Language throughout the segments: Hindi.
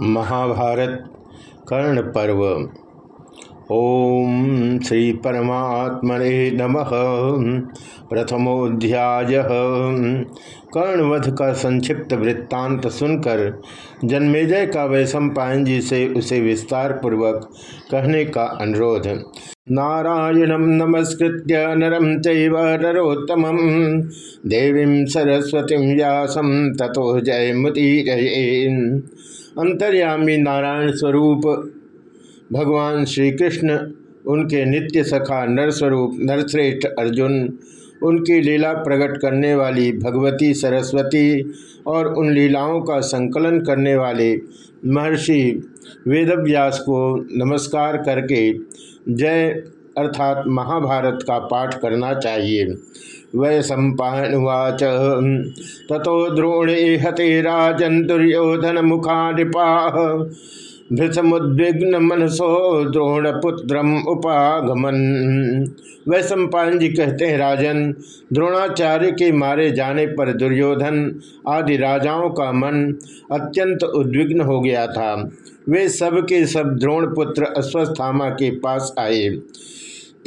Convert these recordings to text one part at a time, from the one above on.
महाभारत कर्ण पर्व। ओम श्री परमात्मने नमः। प्रथमोध्याय। कर्णवध का संक्षिप्त वृत्तांत सुनकर जन्मेजय का वैशम पायन जी से उसे विस्तार पूर्वक कहने का अनुरोध। नारायणं नमस्कृत्य नरम चैव नरोत्तमं देवीं सरस्वतीं व्यासं ततो जयमुदीरये। अंतर्यामी नारायण स्वरूप भगवान श्री कृष्ण उनके नित्य सखा नरस्वरूप नरश्रेष्ठ अर्जुन, उनकी लीला प्रकट करने वाली भगवती सरस्वती और उन लीलाओं का संकलन करने वाले महर्षि वेदव्यास को नमस्कार करके जय अर्थात महाभारत का पाठ करना चाहिए। वै सम्पावाच ततो द्रोणे हते राजन दुर्योधन मुखा नृपा भृतमुद्विग्न मनसो द्रोणपुत्रम उपागमन। वैश्वपायन जी कहते हैं, राजन, द्रोणाचार्य के मारे जाने पर दुर्योधन आदि राजाओं का मन अत्यंत उद्विग्न हो गया था। वे सब के सब द्रोणपुत्र अश्वस्थामा के पास आए।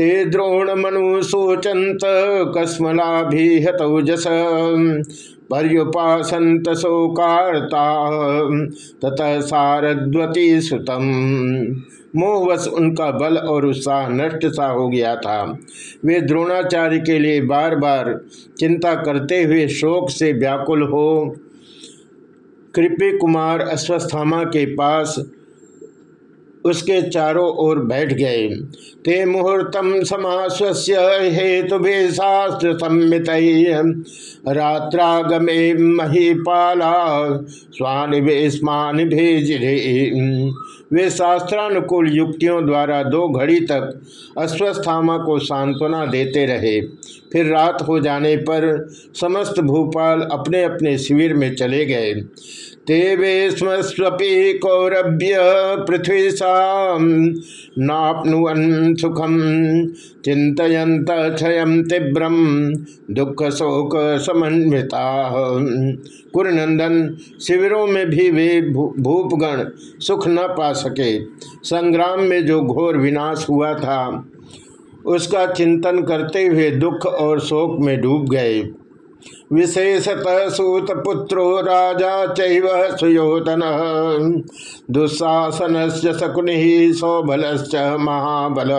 ते द्रोण मनु सोचंत कस्मलाभिहतौजस पर्युपासंत शोकार्ता, ततः सारद्वती सुतम। मोहवश उनका बल और उत्साह नष्ट सा हो गया था। वे द्रोणाचार्य के लिए बार बार चिंता करते हुए शोक से व्याकुल हो। कृपी कुमार अश्वस्थामा के पास उसके चारों ओर बैठ गए। ते मुहूर्तम समास्वस्य हेतु शास्त्र सम्मित रात्रागमे महीपाला स्वानि भेस्मान भेजरे। वे शास्त्रानुकूल युक्तियों द्वारा दो घड़ी तक अश्वस्थामा को सांत्वना देते रहे। फिर रात हो जाने पर समस्त भूपाल अपने अपने शिविर में चले गए। तेवे स्मस्वी कौरभ्य पृथ्वी नापनुवन सुखम चिंतयंत क्षय तीव्रम दुख शोक समन्विता कुरनंदन शिविरों में भी वे भूपगण सुख न पा सके। संग्राम में जो घोर विनाश हुआ था, उसका चिंतन करते हुए दुख और शोक में डूब गए। विशेषतः सूतपुत्रो राजा चैव सुयोधन। दुस्साहसन से शकुनि सौबल महाबल।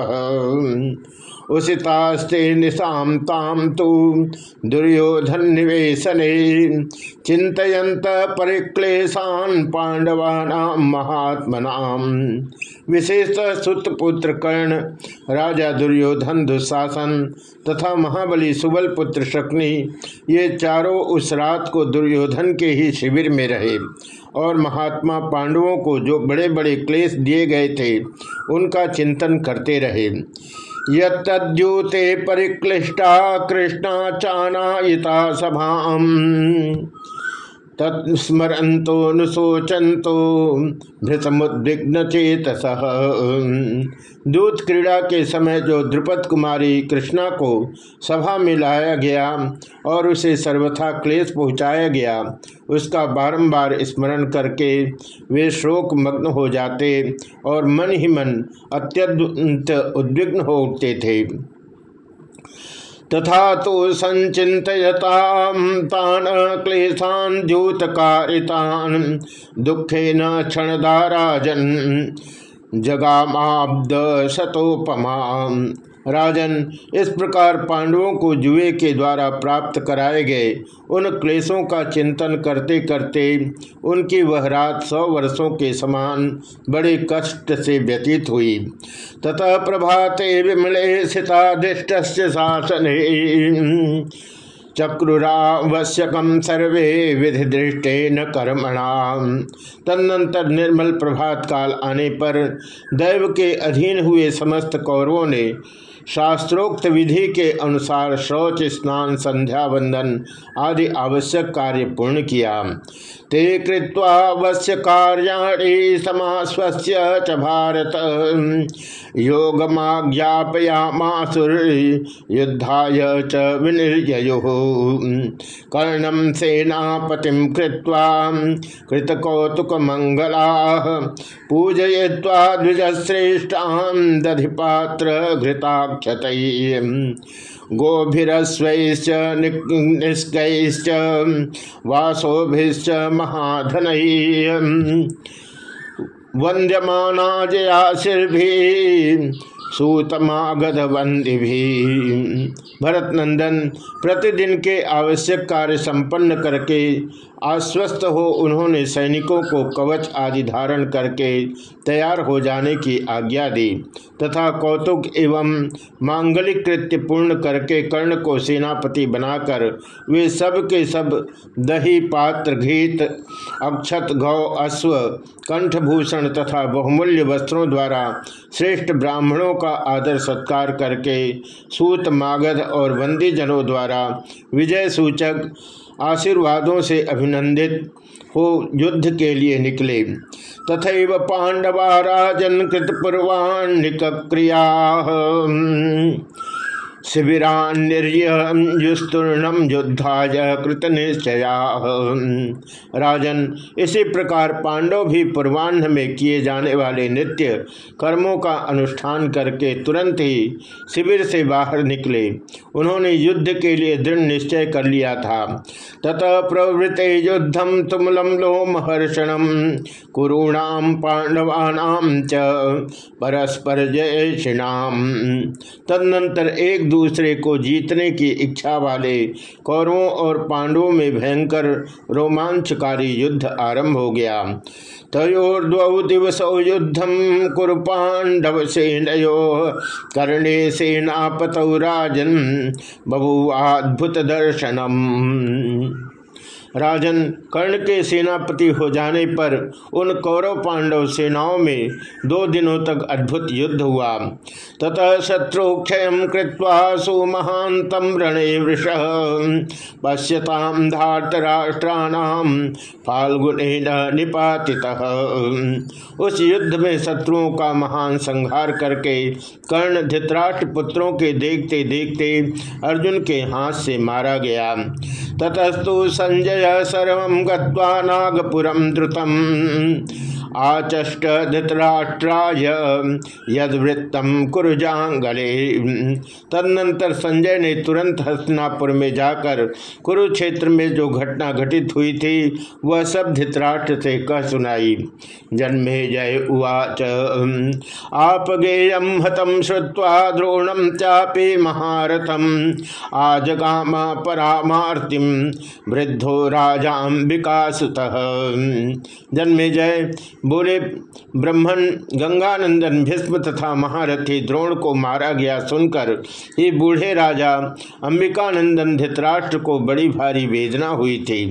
उसितास्ते निशाम ताम तो दुर्योधन निवेशने चिंतयंत परिक्लेशान पांडवानाम महात्मनाम विशेषतः सुतपुत्र कर्ण, राजा दुर्योधन दुशासन तथा महाबली सुबल पुत्र शक्नि, ये चारों उस रात को दुर्योधन के ही शिविर में रहे और महात्मा पांडवों को जो बड़े बड़े क्लेश दिए गए थे, उनका चिंतन करते रहे। यद्यूते परिक्लिष्टा कृष्णा चानायिता सभा तत्स्मरंतो नुशोचंतो भृतमुद्विग्न चेतस दूत क्रीड़ा के समय जो द्रुपद कुमारी कृष्णा को सभा में लाया गया और उसे सर्वथा क्लेश पहुँचाया गया, उसका बारंबार स्मरण करके वे शोक मग्न हो जाते और मन ही मन अत्यंत उद्विग्न हो उठते थे। तथा तो संचितयताम क्लेशान द्यूतकारितान दुखे न क्षणदाराजन जगामाब्द शतोपमा राजन इस प्रकार पांडवों को जुए के द्वारा प्राप्त कराए गए। उन क्लेशों का चिंतन करते करते उनकी वह रात सौ वर्षों के समान बड़े कष्ट से व्यतीत हुई। तथा प्रभाते विमले दृष्ट शासन। चक्रुरावश्यकम सर्वे विधि दृष्टे न कर्मणाम तदनंतर निर्मल प्रभात काल आने पर दैव के अधीन हुए समस्त कौरवों ने शास्त्रोक्त विधि के अनुसार शौच, स्नान, संध्या, वंदन आदि आवश्यक कार्य पूर्ण किया। ते कृत्वावश्य कार्याणि समास्वस्य च भारत। योगमाज्ञापयामासुर युद्धाय च विनिर्ययो। कर्णम सेनापतिम कृत्वा कृतकौतुकमंगला पूजय्वा द्विजश्रेष्ठान् दधिपात्र घृताक्षत गोभिरस्वैश्च निष्कैश्च वासोभिश्च महाधन। वंद्यमाना जयाशिर्भि सूतमागध वंदि भी भरत नंदन प्रतिदिन के आवश्यक कार्य संपन्न करके आश्वस्त हो उन्होंने सैनिकों को कवच आदि धारण करके तैयार हो जाने की आज्ञा दी तथा कौतुक एवं मांगलिक कृत्य पूर्ण करके कर्ण को सेनापति बनाकर वे सब के सब दही, पात्र, घीत, अक्षत गौ अश्व, कंठभूषण तथा बहुमूल्य वस्त्रों द्वारा श्रेष्ठ ब्राह्मणों का आदर सत्कार करके सूत मागध और बंदी जनों द्वारा विजय सूचक आशीर्वादों से अभिनंदित हो युद्ध के लिए निकले। तथा पांडवा राजन कृतपूर्वाण्यक क्रिया शिविरान्युस्तूर्णम युद्धाय कृत निश्चया राजन, इसी प्रकार पांडव भी पूर्वान्ह में किए जाने वाले नित्य कर्मों का अनुष्ठान करके तुरंत ही शिविर से बाहर निकले। उन्होंने युद्ध के लिए दृढ़ निश्चय कर लिया था। तत प्रवृत युद्धम तुमलम लोमहर्षणम कुरूणाम पांडवानाम च परस्पर जयषिणाम तदनंतर एक दूसरे को जीतने की इच्छा वाले कौरवों और पांडवों में भयंकर रोमांचकारी युद्ध आरंभ हो गया। तयोर्द्वौ दिवस युद्धम कुर पांडव सेनयो, कर्णे सेनापतौ राजन बभुवाद्भुत दर्शनम राजन कर्ण के सेनापति हो जाने पर उन कौरव पांडव सेनाओं में दो दिनों तक अद्भुत युद्ध हुआ। ततः शत्रुक्षय कृत्वा सुमहांतम रणे वृष। पश्यताम धातराष्ट्राणाम फाल्गुन निपाति उस युद्ध में शत्रुओं का महान संहार करके कर्ण धित्राष्ट्र पुत्रों के देखते देखते अर्जुन के हाथ से मारा गया। ततस्तु संजय सर्व गत्वा द्रुतम। आचष्ट धृतराष्ट्राय यदवृत्तम कुरुजांगले। तदनंतर संजय ने तुरंत हस्तिनापुर में जाकर कुरुक्षेत्र में जो घटना घटित हुई थी, वह सब धृतराष्ट्र से कह सुनाई। जन्मे जय उवाच। आप गेयम हतम श्रुवा द्रोणम चापे महारथम आजगाम परामार्तिम वृद्धो राजाम्बिका सुत जन्मे जय बोले ब्रह्मण गंगानंदन भीष्म तथा महारथी द्रोण को मारा गया सुनकर ये बूढ़े राजा अंबिकानंदन धृतराष्ट्र को बड़ी भारी वेदना हुई थी।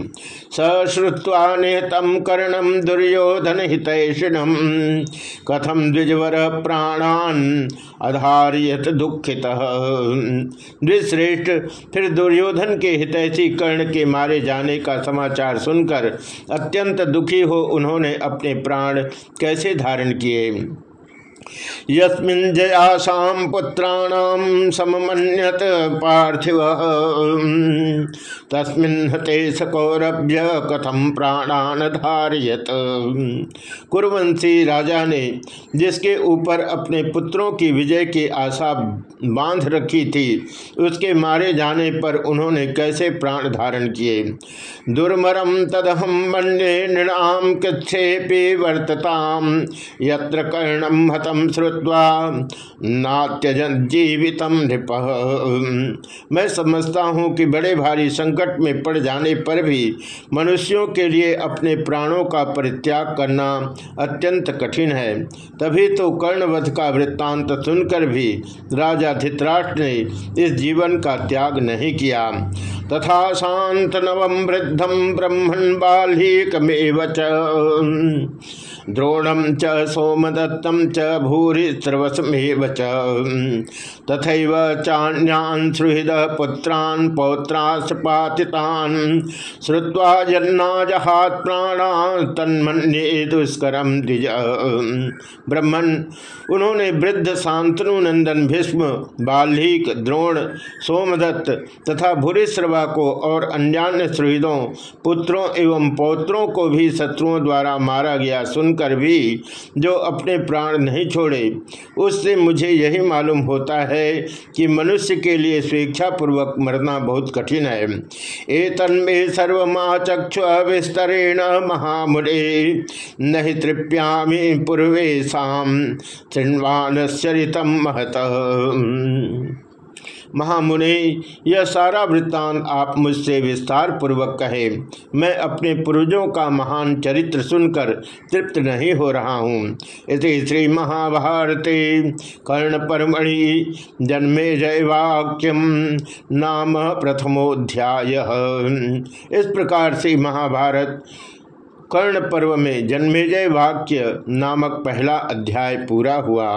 सश्रुवा निहतम कर्णम दुर्योधन हितैषिणम कथम द्विजवर प्राणान अधारियत दुखित। द्विश्रेष्ठ, फिर दुर्योधन के हितैषी कर्ण के मारे जाने का समाचार सुनकर अत्यंत दुखी हो उन्होंने अपने प्राण प्राण कैसे धारण किए? यस्मिन् पुत्राणां सममन्यत पार्थिव। तस्मिन् हते सकौरभ्य कथम प्राणान धारियत। कुरवंशी राजा ने जिसके ऊपर अपने पुत्रों की विजय की आशा बाँध रखी थी, उसके मारे जाने पर उन्होंने कैसे प्राण धारण किए? दुर्मरम तदहम मन्ये नृणाम कृच्छे वर्तताम यत्र कर्णम हतम श्रुवा नात्यजन जीवितम नृप। मैं समझता हूँ कि बड़े भारी संकट में पड़ जाने पर भी मनुष्यों के लिए अपने प्राणों का परित्याग करना अत्यंत कठिन है। तभी तो कर्णवध का वृत्तांत सुनकर भी राजा धित्राष्ट्र ने इस जीवन का त्याग नहीं किया। तथा शांत नवम वृद्धम ब्रह्मण बाल्कमेव द्रोणम च सोमदत्तम च भूरिस्रवसमेव च। तथैव चान्यान् सुहृद पुत्रान् पौत्राश्च पातितान् श्रुत्वा जन्नाजहात् प्राणान् तन्मन्ये दुष्करम द्विज। ब्रह्मण उन्होंने वृद्ध शांतनु नंदन भीष्म बाल्हिक द्रोण, सोमदत्त तथा भूरिश्रवा को और अन्यान्य सुहृदों, पुत्रों एवं पौत्रों को भी शत्रुओं द्वारा मारा गया सुनकर सुनकर भी जो अपने प्राण नहीं छोड़े, उससे मुझे यही मालूम होता है कि मनुष्य के लिए स्वेच्छापूर्वक मरना बहुत कठिन है। ए तन्मे सर्वचक्षु विस्तरेण महामुरे नहीं तृप्यामी पूर्वेशम श्रृण्वान चरितम महत। महामुनि, यह सारा वृत्तांत आप मुझसे विस्तार पूर्वक कहे। मैं अपने पूर्वजों का महान चरित्र सुनकर तृप्त नहीं हो रहा हूँ। इस श्री महाभारते कर्ण परमणि जन्मे जयवाक्यम, नाम प्रथमोध्याय। इस प्रकार से महाभारत कर्ण पर्व में जन्मेजय वाक्य नामक पहला अध्याय पूरा हुआ।